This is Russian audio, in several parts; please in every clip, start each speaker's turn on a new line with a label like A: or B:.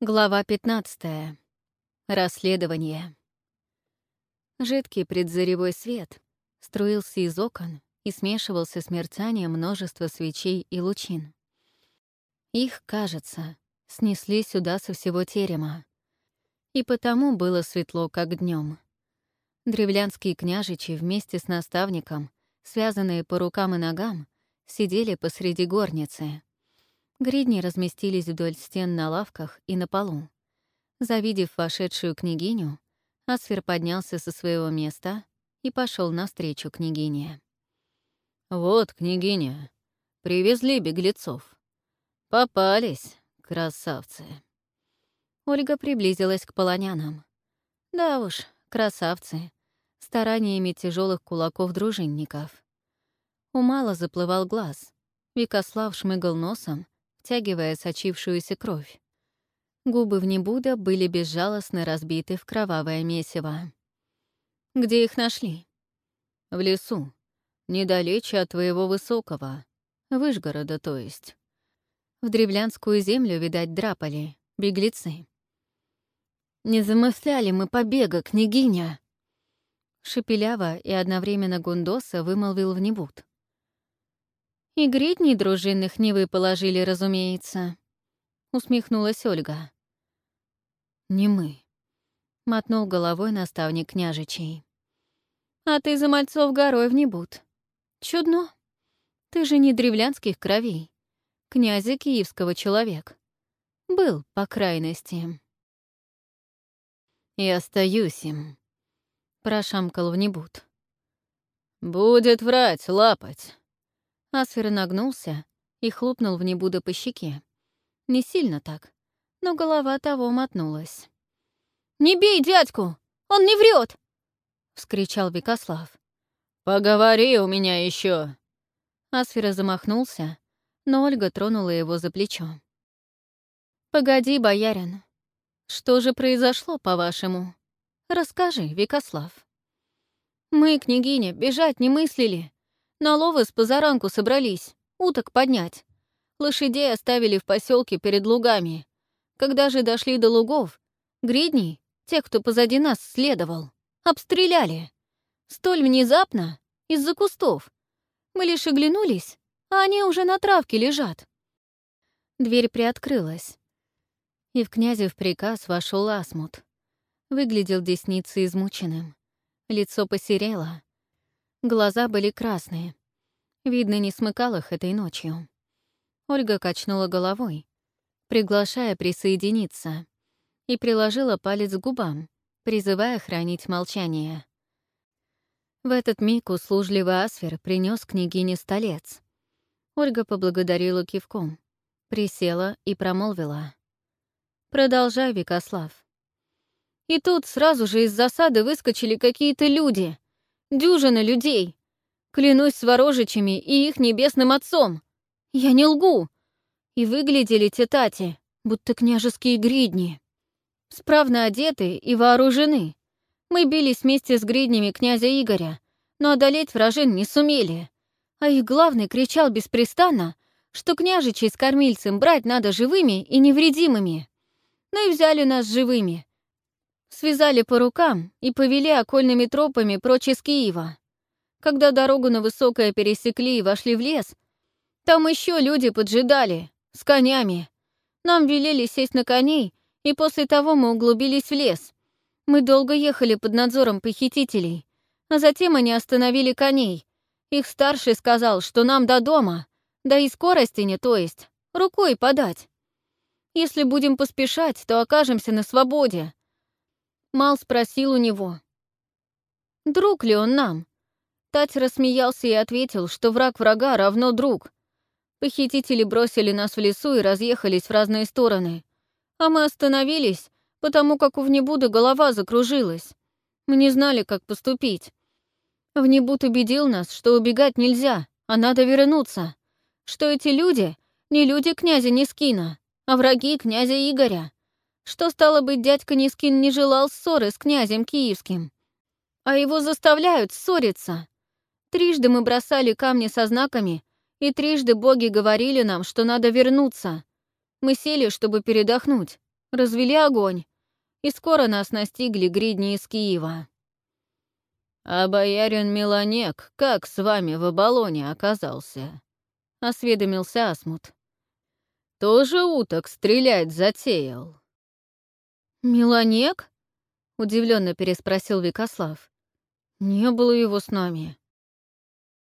A: Глава 15. Расследование. Жидкий предзаревой свет струился из окон и смешивался с мерцанием множества свечей и лучин. Их, кажется, снесли сюда со всего терема. И потому было светло, как днем. Древлянские княжичи вместе с наставником, связанные по рукам и ногам, сидели посреди горницы — Гридни разместились вдоль стен на лавках и на полу. Завидев вошедшую княгиню, Асфер поднялся со своего места и пошел навстречу княгине. «Вот, княгиня, привезли беглецов. Попались, красавцы». Ольга приблизилась к полонянам. Да уж, красавцы, стараниями тяжелых кулаков дружинников. У Мала заплывал глаз. Викослав шмыгал носом втягивая сочившуюся кровь. Губы в небуда были безжалостно разбиты в кровавое месиво. «Где их нашли?» «В лесу, недалече от твоего высокого, Выжгорода, то есть. В древлянскую землю, видать, драпали, беглецы». «Не замысляли мы побега, княгиня!» Шепеляво и одновременно Гундоса вымолвил в небуд. «И гридней дружинных не вы положили, разумеется», — усмехнулась Ольга. «Не мы», — мотнул головой наставник княжичей. «А ты за мальцов горой в небуд. Чудно. Ты же не древлянских кровей, князя киевского человек. Был, по крайности». «И остаюсь им», — прошамкал в небуд. «Будет врать, лапать», Асфер нагнулся и хлопнул в небудо по щеке. Не сильно так, но голова того мотнулась. «Не бей дядьку! Он не врет! вскричал Викослав. «Поговори у меня еще! Асфера замахнулся, но Ольга тронула его за плечо. «Погоди, боярин. Что же произошло, по-вашему? Расскажи, Викослав». «Мы, княгиня, бежать не мыслили. На ловы с позаранку собрались, уток поднять. Лошадей оставили в поселке перед лугами. Когда же дошли до лугов, гридни, те, кто позади нас следовал, обстреляли. Столь внезапно, из-за кустов. Мы лишь оглянулись, а они уже на травке лежат. Дверь приоткрылась. И в князев приказ вошел Асмут. Выглядел десницей измученным. Лицо посерело, Глаза были красные. Видно, не смыкал их этой ночью. Ольга качнула головой, приглашая присоединиться, и приложила палец к губам, призывая хранить молчание. В этот миг услужливый Асфер принес княгине столец. Ольга поблагодарила кивком, присела и промолвила. «Продолжай, Викослав». И тут сразу же из засады выскочили какие-то люди — Дюжина людей. Клянусь сворожичами и их небесным отцом. Я не лгу. И выглядели те тати, будто княжеские гридни. Справно одеты и вооружены. Мы бились вместе с гриднями князя Игоря, но одолеть вражин не сумели. А их главный кричал беспрестанно, что княжичей с кормильцем брать надо живыми и невредимыми. Ну и взяли нас живыми, Связали по рукам и повели окольными тропами прочь из Киева. Когда дорогу на Высокое пересекли и вошли в лес, там еще люди поджидали, с конями. Нам велели сесть на коней, и после того мы углубились в лес. Мы долго ехали под надзором похитителей, а затем они остановили коней. Их старший сказал, что нам до дома, да и скорости не то есть, рукой подать. Если будем поспешать, то окажемся на свободе. Мал спросил у него, друг ли он нам. Тать рассмеялся и ответил, что враг врага равно друг. Похитители бросили нас в лесу и разъехались в разные стороны. А мы остановились, потому как у Внебуда голова закружилась. Мы не знали, как поступить. Внебуд убедил нас, что убегать нельзя, а надо вернуться. Что эти люди — не люди князя Нискина, а враги князя Игоря что, стало быть, дядька Нискин не желал ссоры с князем киевским. А его заставляют ссориться. Трижды мы бросали камни со знаками, и трижды боги говорили нам, что надо вернуться. Мы сели, чтобы передохнуть, развели огонь, и скоро нас настигли гридни из Киева. «А боярин Меланек как с вами в Оболоне оказался?» — осведомился Асмут. «Тоже уток стрелять затеял?»
B: «Меланек?» — удивленно переспросил Викослав. «Не было его с нами».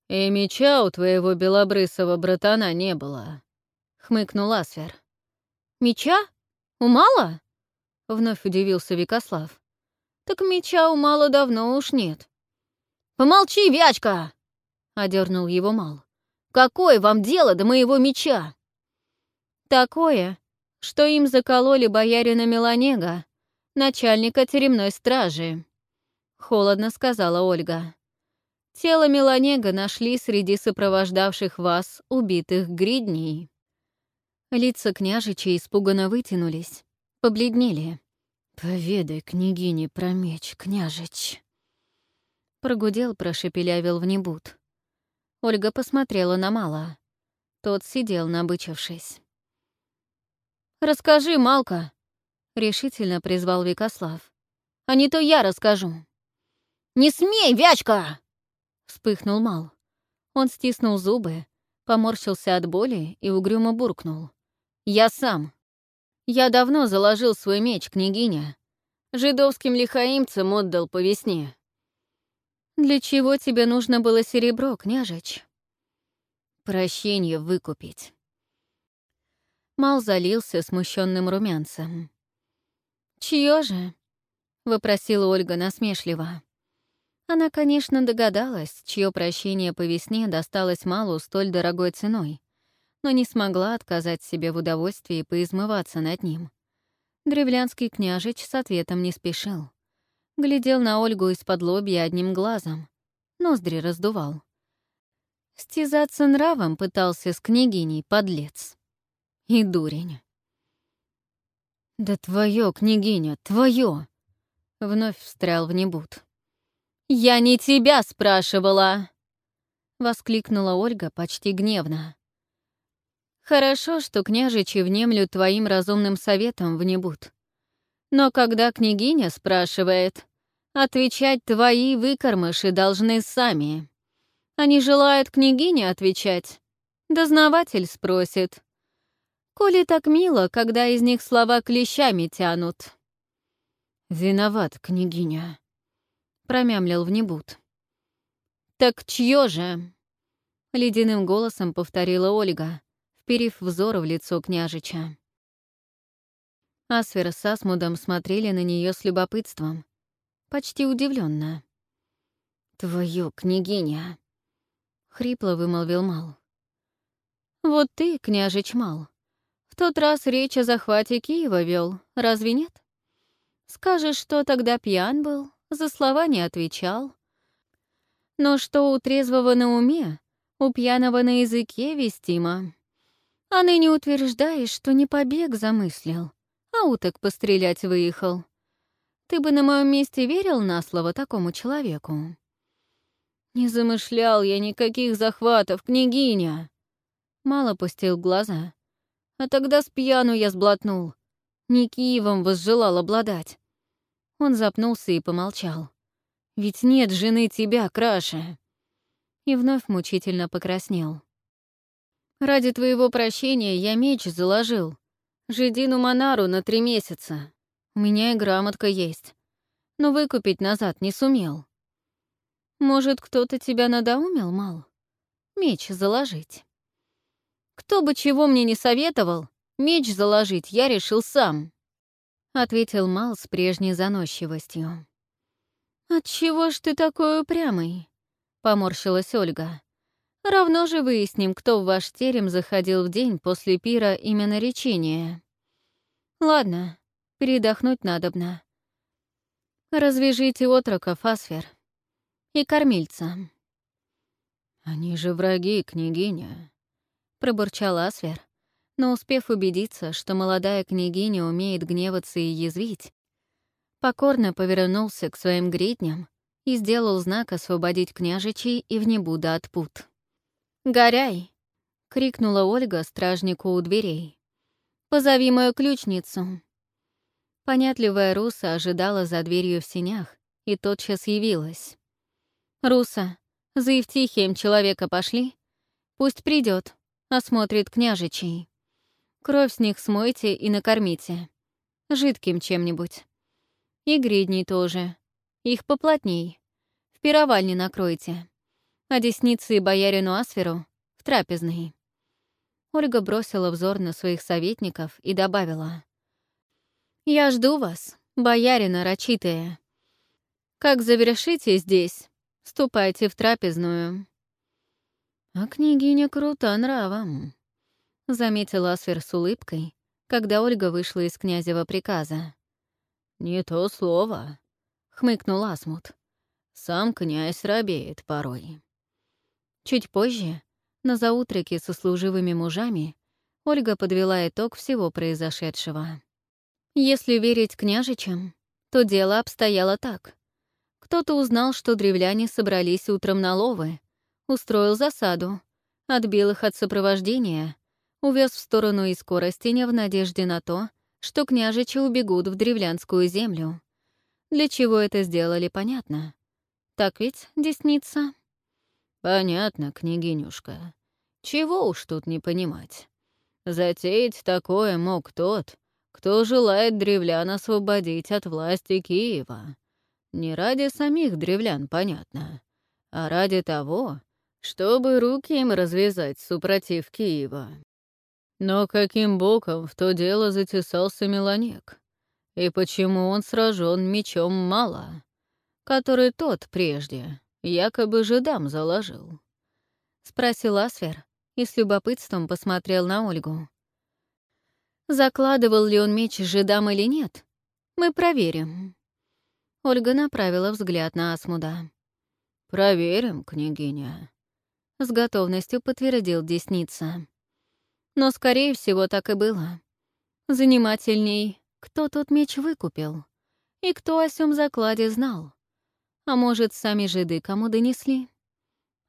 A: «И меча у твоего белобрысого братана не было», — хмыкнул Асвер.
B: «Меча? У Мала?» — вновь удивился Викослав. «Так меча у Мала давно уж нет». «Помолчи, Вячка!» — одернул его Мал. «Какое вам дело до моего меча?»
A: «Такое, что им закололи боярина Меланега, начальника теремной стражи», — холодно сказала Ольга. «Тело Меланега нашли среди сопровождавших вас убитых гридней». Лица княжичей испуганно вытянулись, побледнели.
B: «Поведай княгине про меч, княжич!»
A: Прогудел, прошепелявил в небуд. Ольга посмотрела на Мала. Тот сидел, набычившись.
B: «Расскажи, Малка!» — решительно призвал Викослав. «А не то я расскажу». «Не смей, Вячка!» — вспыхнул Мал.
A: Он стиснул зубы, поморщился от боли и угрюмо буркнул. «Я сам. Я давно заложил свой меч, княгиня. Жидовским лихаимцам отдал по весне». «Для чего тебе нужно было серебро, княжич?» «Прощение выкупить». Мал залился смущенным румянцем. «Чье же?» — вопросила Ольга насмешливо. Она, конечно, догадалась, чье прощение по весне досталось Малу столь дорогой ценой но не смогла отказать себе в удовольствии поизмываться над ним. Древлянский княжич с ответом не спешил. Глядел на Ольгу из-под лобья одним глазом, ноздри раздувал. Стязаться нравом пытался с княгиней, подлец. И дурень. «Да твое, княгиня, твое!» Вновь встрял в небуд. «Я не тебя спрашивала!» Воскликнула Ольга почти гневно. Хорошо, что княжичи внемлют твоим разумным советом в небуд. Но когда княгиня спрашивает, отвечать твои выкормыши должны сами. Они желают княгине отвечать. Дознаватель спросит. Коли так мило, когда из них слова клещами тянут. «Виноват, княгиня», — промямлил в небуд. «Так чье же?» — ледяным голосом повторила Ольга вперив взор в лицо княжича. Асфер с Асмудом смотрели на нее с любопытством, почти удивленно. «Твою, княгиня!» — хрипло вымолвил Мал. «Вот ты, княжич Мал, тот раз речь о захвате Киева вел, разве нет? Скажешь, что тогда пьян был, за слова не отвечал. Но что у трезвого на уме, у пьяного на языке вестимо. А ныне утверждаешь, что не побег замыслил, а уток пострелять выехал. Ты бы на моем месте верил на слово такому человеку? Не замышлял я никаких захватов, княгиня. Мало пустил глаза. А тогда с пьяну я сблотнул. Не Киевом возжелал обладать. Он запнулся и помолчал. «Ведь нет жены тебя, краше!» И вновь мучительно покраснел. Ради твоего прощения я меч заложил. Жидину Монару на три месяца. У меня и грамотка есть. Но выкупить назад не сумел. Может, кто-то тебя надоумил, Мал? Меч заложить. Кто бы чего мне не советовал, меч заложить я решил сам. Ответил Мал с прежней заносчивостью. «Отчего ж ты такой упрямый?» — поморщилась Ольга. Равно же выясним, кто в ваш терем заходил в день после пира именно речения. Ладно, передохнуть надобно. Развяжите отрока, Фасфер. И кормильца. «Они же враги, княгиня», — пробурчал Асфер, но, успев убедиться, что молодая княгиня умеет гневаться и язвить, покорно повернулся к своим гридням и сделал знак освободить княжичей и внебуда от пут. «Горяй!» — крикнула Ольга стражнику у дверей. «Позови мою ключницу». Понятливая Руса ожидала за дверью в синях и тотчас явилась. «Руса, за Евтихием человека пошли? Пусть придет, осмотрит княжичей. Кровь с них смойте и накормите. Жидким чем-нибудь. И гридней тоже. Их поплотней. В пировальне накройте. А десницы и боярину Асферу — в трапезной». Ольга бросила взор на своих советников и добавила. «Я жду вас, боярина рачитая. Как завершите здесь, ступайте в трапезную». «А княгиня крута нравом», — заметила Асфер с улыбкой, когда Ольга вышла из князева приказа. «Не то слово», — хмыкнул Асмут. «Сам князь робеет порой». Чуть позже, на заутреке со служивыми мужами, Ольга подвела итог всего произошедшего. Если верить княжичам, то дело обстояло так. Кто-то узнал, что древляне собрались утром на ловы, устроил засаду, отбил их от сопровождения, увез в сторону из Коростеня в надежде на то, что княжичи убегут в древлянскую землю. Для чего это сделали, понятно. Так ведь, десница? Понятно, княгинюшка. Чего уж тут не понимать. Затеять такое мог тот, кто желает древлян освободить от власти Киева. Не ради самих древлян, понятно, а ради того, чтобы руки им развязать супротив Киева. Но каким боком в то дело затесался Меланек? И почему он сражен мечом мало, который тот прежде якобы жидам заложил? Спросил Асфер и с любопытством посмотрел на Ольгу. Закладывал ли он меч жидам или нет, мы проверим. Ольга направила взгляд на Асмуда. «Проверим, княгиня», — с готовностью подтвердил Десница. Но, скорее всего, так и было. Занимательней, кто тот меч выкупил и кто о сём закладе знал. А может, сами жиды кому донесли?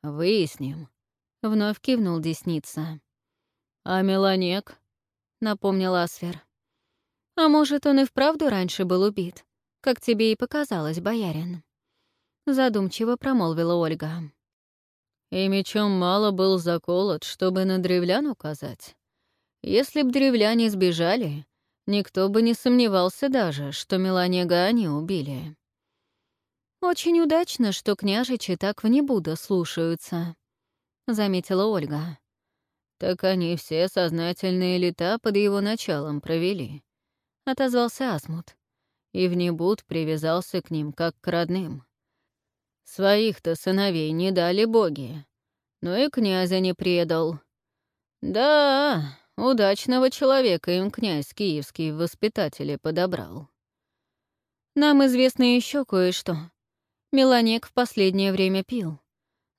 A: «Выясним», — вновь кивнул Десница. «А Меланек?» — напомнил Асфер. «А может, он и вправду раньше был убит, как тебе и показалось, боярин?» Задумчиво промолвила Ольга. «И мечом мало был заколот, чтобы на древлян указать. Если б древляне сбежали, никто бы не сомневался даже, что Меланега они убили». «Очень удачно, что княжичи так в небудо слушаются», — заметила Ольга. «Так они все сознательные лета под его началом провели», — отозвался Асмут. И в Небуд привязался к ним, как к родным. Своих-то сыновей не дали боги, но и князя не предал. Да, удачного человека им князь киевский в воспитателе подобрал. Нам известно еще кое-что. Меланек в последнее время пил.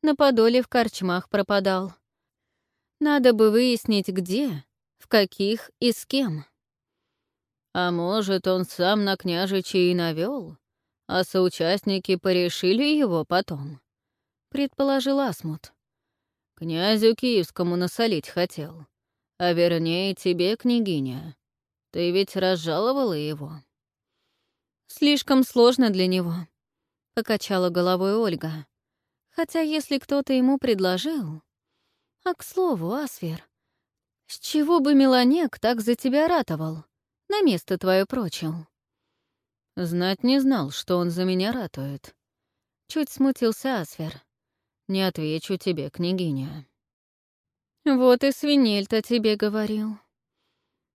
A: На подоле в корчмах пропадал. Надо бы выяснить, где, в каких и с кем. А может, он сам на княжичи и навел, а соучастники порешили его потом, предположил Асмут. Князю Киевскому насолить хотел, а вернее тебе, княгиня. Ты ведь разжаловала его. Слишком сложно для него, покачала головой Ольга. Хотя если кто-то ему предложил, а к слову, Асвер, с чего бы Меланек так за тебя ратовал? На место твое прочил. Знать не знал, что он за меня ратует. Чуть смутился Асвер. Не отвечу тебе, княгиня. Вот и свинель-то тебе говорил.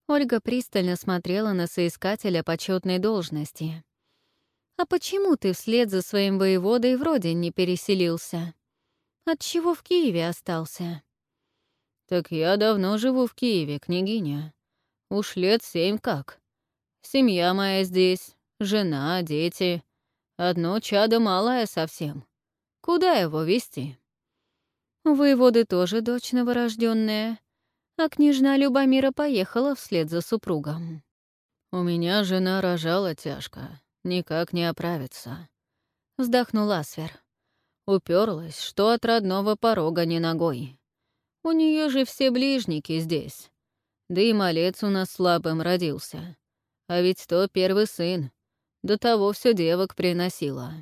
A: Ольга пристально смотрела на соискателя почетной должности. «А почему ты вслед за своим воеводой вроде не переселился? Отчего в Киеве остался?» «Так я давно живу в Киеве, княгиня. Уж лет семь как. Семья моя здесь, жена, дети. Одно чадо малое совсем. Куда его вести? Воеводы тоже дочь новорожденная, а княжна Любомира поехала вслед за супругом. «У меня жена рожала тяжко, никак не оправится», — вздохнул Асвер. Уперлась, что от родного порога не ногой. У нее же все ближники здесь. Да и малец у нас слабым родился. А ведь то первый сын. До того все девок приносила.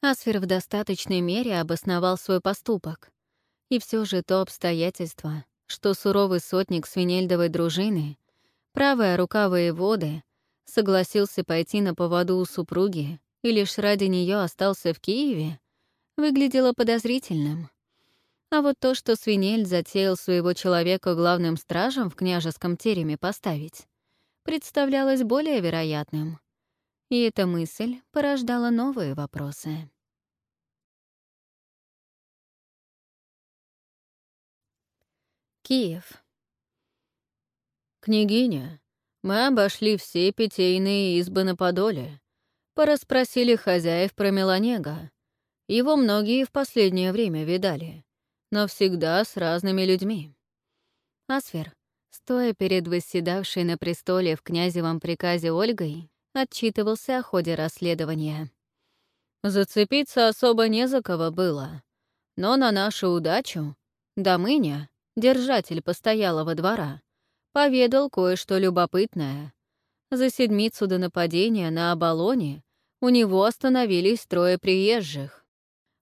B: Асфер в достаточной мере обосновал свой поступок. И все же то обстоятельство, что суровый сотник свинельдовой дружины, правая рука воеводы, согласился пойти на поводу у супруги и лишь ради нее остался в Киеве, выглядело подозрительным. А вот то, что Свинель затеял своего человека главным стражем в княжеском тереме поставить, представлялось более вероятным. И эта мысль порождала новые вопросы. Киев.
A: «Княгиня, мы обошли все питейные избы на Подоле, порасспросили хозяев про Меланега. Его многие в последнее время видали, но всегда с разными людьми».
B: Асфер, стоя перед восседавшей на престоле в князевом приказе Ольгой, отчитывался о ходе расследования.
A: Зацепиться особо не за кого было, но на нашу удачу Домыня, держатель постоялого двора, поведал кое-что любопытное. За седмицу до нападения на Абалоне у него остановились трое приезжих.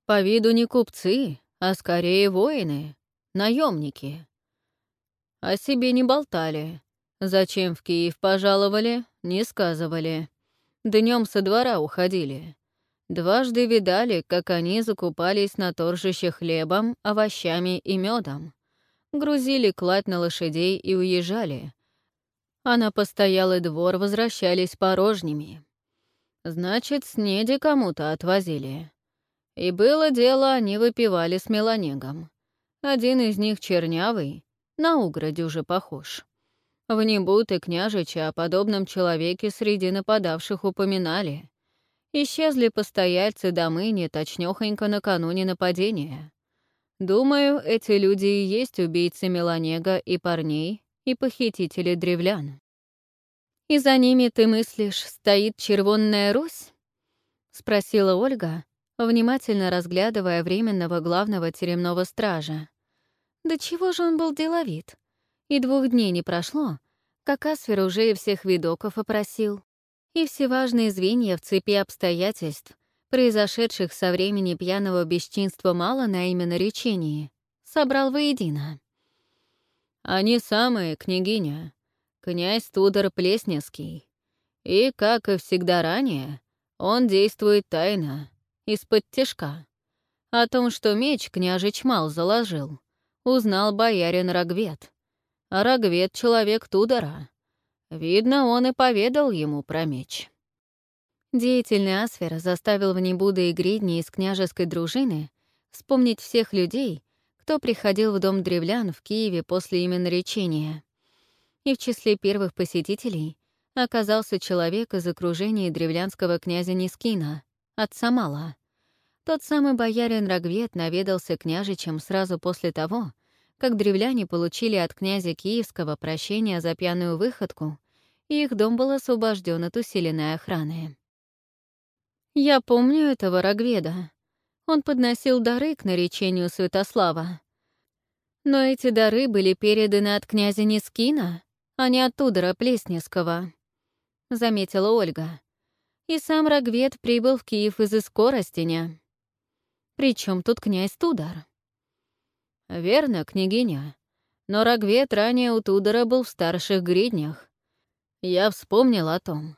A: По виду не купцы, а скорее воины, наемники. О себе не болтали. Зачем в Киев пожаловали, не сказывали. Днем со двора уходили. Дважды видали, как они закупались на торжище хлебом, овощами и медом грузили кладь на лошадей и уезжали. А на постоялый двор возвращались порожними. Значит, снеди кому-то отвозили. И было дело, они выпивали с меланегом. Один из них чернявый, на угра уже похож. В Небут и княжича о подобном человеке среди нападавших упоминали. Исчезли постояльцы домыни точнёхонько накануне нападения. Думаю, эти люди и есть убийцы Меланега и парней, и похитители древлян.
B: «И за ними, ты мыслишь, стоит Червонная Русь?» — спросила Ольга, внимательно разглядывая временного главного теремного стража. «Да чего же он был деловит? И двух дней не прошло, как Асфер уже и всех видоков опросил. И все важные звенья в цепи обстоятельств произошедших со времени пьяного бесчинства мало на имя наречении, собрал воедино.
A: Они самые, княгиня, князь Тудор Плесневский. И, как и всегда ранее, он действует тайно, из-под тяжка. О том, что меч княжич Мал заложил, узнал боярин Рогвет. А Рогвет — человек Тудора. Видно, он и поведал ему про меч.
B: Деятельный Асфер заставил Внебуда и Гридни из княжеской дружины вспомнить всех людей, кто приходил в дом древлян в Киеве после именоречения. И в числе первых посетителей оказался человек из окружения древлянского князя Нискина, отца Мала. Тот самый боярин Рогвет наведался княжичем сразу после того, как древляне получили от князя Киевского прощение за пьяную выходку, и их дом был освобожден от усиленной охраны. Я помню этого Рогведа. Он подносил дары к наречению Святослава. Но эти дары были переданы от князя Нискина, а не от Тудора Плесневского, — заметила Ольга. И сам Рогвед прибыл в Киев из Искоростеня. Причем тут князь Тудор?
A: Верно, княгиня. Но Рогвед ранее у Тудора был в старших гриднях. Я вспомнил о том.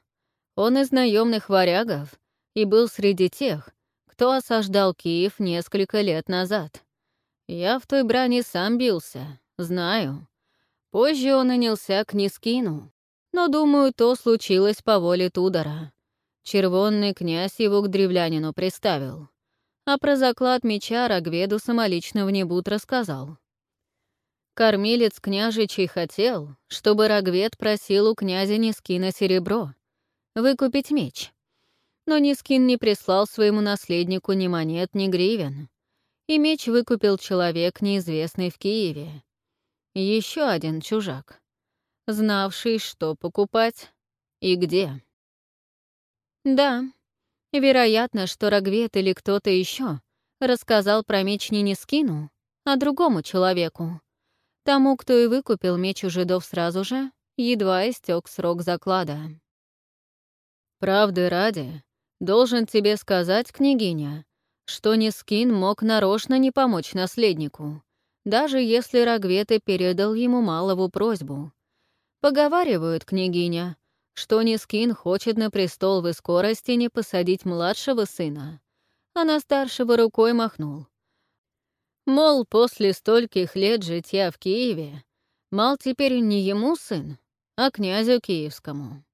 A: Он из наемных варягов — и был среди тех, кто осаждал Киев несколько лет назад. Я в той брани сам бился, знаю. Позже он нанялся к Нискину, но, думаю, то случилось по воле Тудора. Червонный князь его к древлянину приставил. А про заклад меча Рогведу самолично в небуд рассказал. Кормилец княжичий хотел, чтобы Рогвед просил у князя Нискина серебро, выкупить меч — но Нискин не прислал своему наследнику ни монет, ни гривен. И меч выкупил человек, неизвестный в Киеве. Еще один чужак, знавший, что покупать и где. Да, вероятно, что Рогвет или кто-то еще рассказал про меч не Нискину, а другому человеку. Тому, кто и выкупил меч у жидов сразу же, едва истек срок заклада. «Правды ради, должен тебе сказать, княгиня, что Нискин мог нарочно не помочь наследнику, даже если Рогвета передал ему Малову просьбу. Поговаривают, княгиня, что Нискин хочет на престол в скорости не посадить младшего сына, а на старшего рукой махнул. Мол, после стольких лет житья в Киеве, Мал теперь не ему сын, а князю киевскому.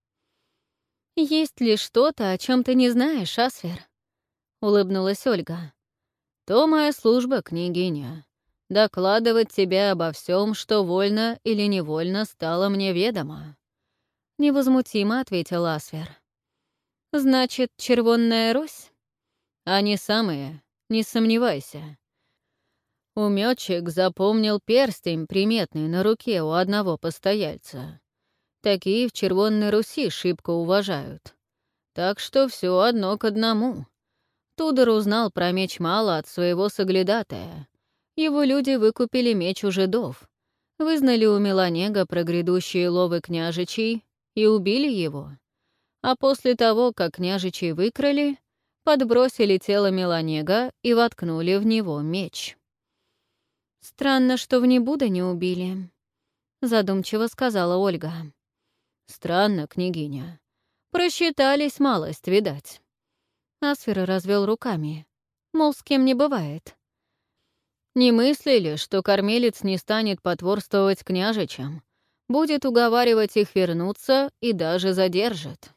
B: «Есть ли что-то, о чем ты не знаешь, Асвер?» — улыбнулась Ольга.
A: «То моя служба, княгиня. Докладывать тебе обо всем, что вольно или невольно стало мне ведомо».
B: Невозмутимо ответил Асвер. «Значит, червонная рось?»
A: «Они самые, не сомневайся. Умётчик запомнил перстень приметный на руке у одного постояльца. Такие в Червонной Руси шибко уважают. Так что все одно к одному. Тудор узнал про меч мало от своего соглядатая. Его люди выкупили меч у жидов, вызнали у Меланега про грядущие ловы княжичей и убили его. А после того, как княжичей выкрали, подбросили тело Меланега и воткнули в него меч.
B: «Странно, что в Небуда не убили», — задумчиво сказала Ольга.
A: «Странно, княгиня. Просчитались малость, видать».
B: Асфер развел руками, мол, с кем не бывает.
A: «Не мыслили, что кормилец не станет потворствовать княжичам, будет уговаривать их вернуться и даже задержит?»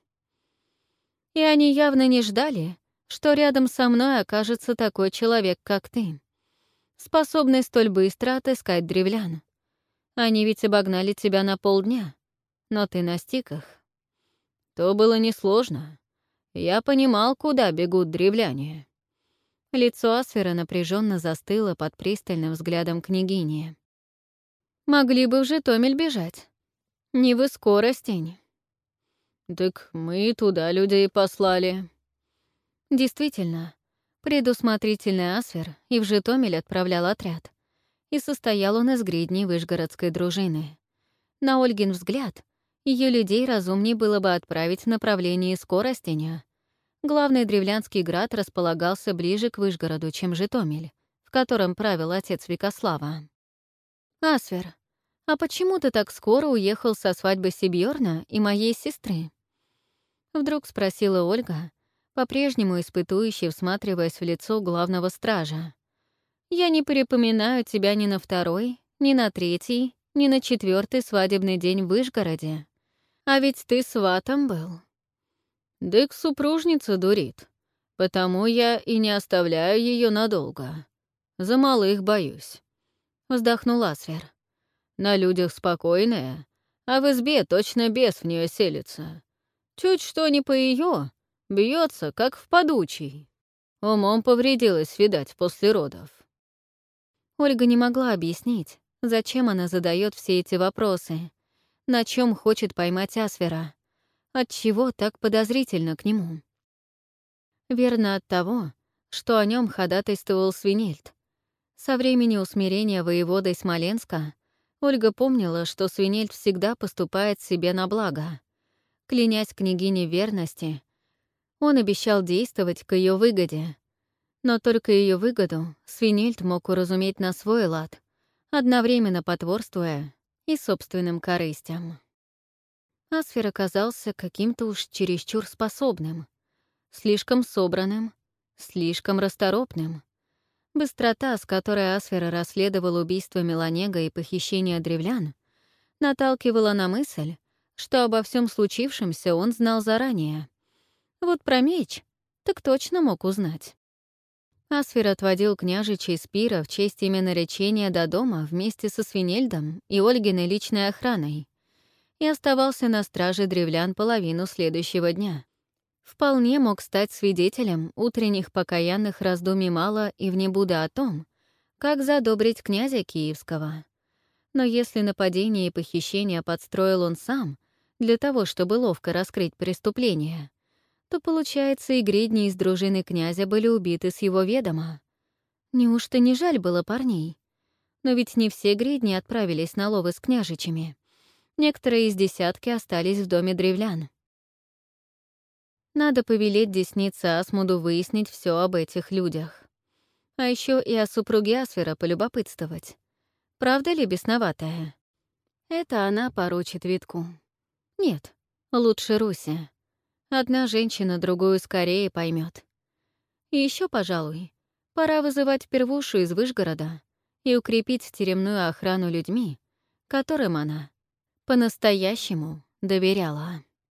B: И они явно не ждали, что рядом со мной окажется такой человек, как ты способный столь быстро отыскать древлян. Они ведь обогнали тебя на полдня, но ты настиг их.
A: То было несложно. Я понимал, куда бегут древляне.
B: Лицо Асфера напряженно застыло под пристальным взглядом княгини. Могли бы в Житомель бежать. Не вы скоростень.
A: Так мы туда людей послали.
B: Действительно, Предусмотрительный Асфер и в Житомель отправлял отряд. И состоял он из гридней Вышгородской дружины. На Ольгин взгляд, ее людей разумнее было бы отправить в направлении Скоростеня. Главный древлянский град располагался ближе к Вышгороду, чем Житомель, в котором правил отец Викослава. «Асфер, а почему ты так скоро уехал со свадьбы Сибьорна и моей сестры?» Вдруг спросила Ольга, по-прежнему испытующий, всматриваясь в лицо главного стража. «Я не припоминаю тебя ни на второй, ни на третий, ни на четвертый свадебный день в Вышгороде. А ведь ты сватом был».
A: «Дык супружница дурит, потому я и не оставляю ее надолго. За малых боюсь», — вздохнул Асвер. «На людях спокойная, а в избе точно бес в нее селится. Чуть что не по ее, Бьется, как в подучий. Умом повредилась, видать, после родов.
B: Ольга не могла объяснить, зачем она задает все эти вопросы, на чем хочет поймать Асфера, отчего так подозрительно к нему. Верно от того, что о нем ходатайствовал Свинельд. Со времени усмирения воеводой Смоленска Ольга помнила, что Свинельд всегда поступает себе на благо. Клянясь княгине верности, он обещал действовать к ее выгоде. Но только ее выгоду Свинельд мог уразуметь на свой лад, одновременно потворствуя и собственным корыстям. Асфер оказался каким-то уж чересчур способным, слишком собранным, слишком расторопным. Быстрота, с которой Асфер расследовал убийство Меланега и похищение древлян, наталкивала на мысль, что обо всем случившемся он знал заранее. Вот про меч так точно мог узнать. Асфер отводил княжичей Спира в честь именно речения до дома вместе со Свинельдом и Ольгиной личной охраной и оставался на страже древлян половину следующего дня. Вполне мог стать свидетелем утренних покаянных раздумий Мала и Внебуда о том, как задобрить князя Киевского. Но если нападение и похищение подстроил он сам для того, чтобы ловко раскрыть преступление, то, получается, и гридни из дружины князя были убиты с его ведома. Неужто не жаль было парней? Но ведь не все гридни отправились на ловы с княжичами.
A: Некоторые из десятки остались в доме древлян. Надо повелеть деснице Асмуду выяснить все об этих людях. А еще и о супруге Асфера полюбопытствовать. Правда ли бесноватая? Это она поручит Витку. Нет, лучше Руси. Одна женщина другую скорее поймет. И еще, пожалуй, пора вызывать первушу из Вышгорода и укрепить теремную охрану людьми, которым она по-настоящему доверяла.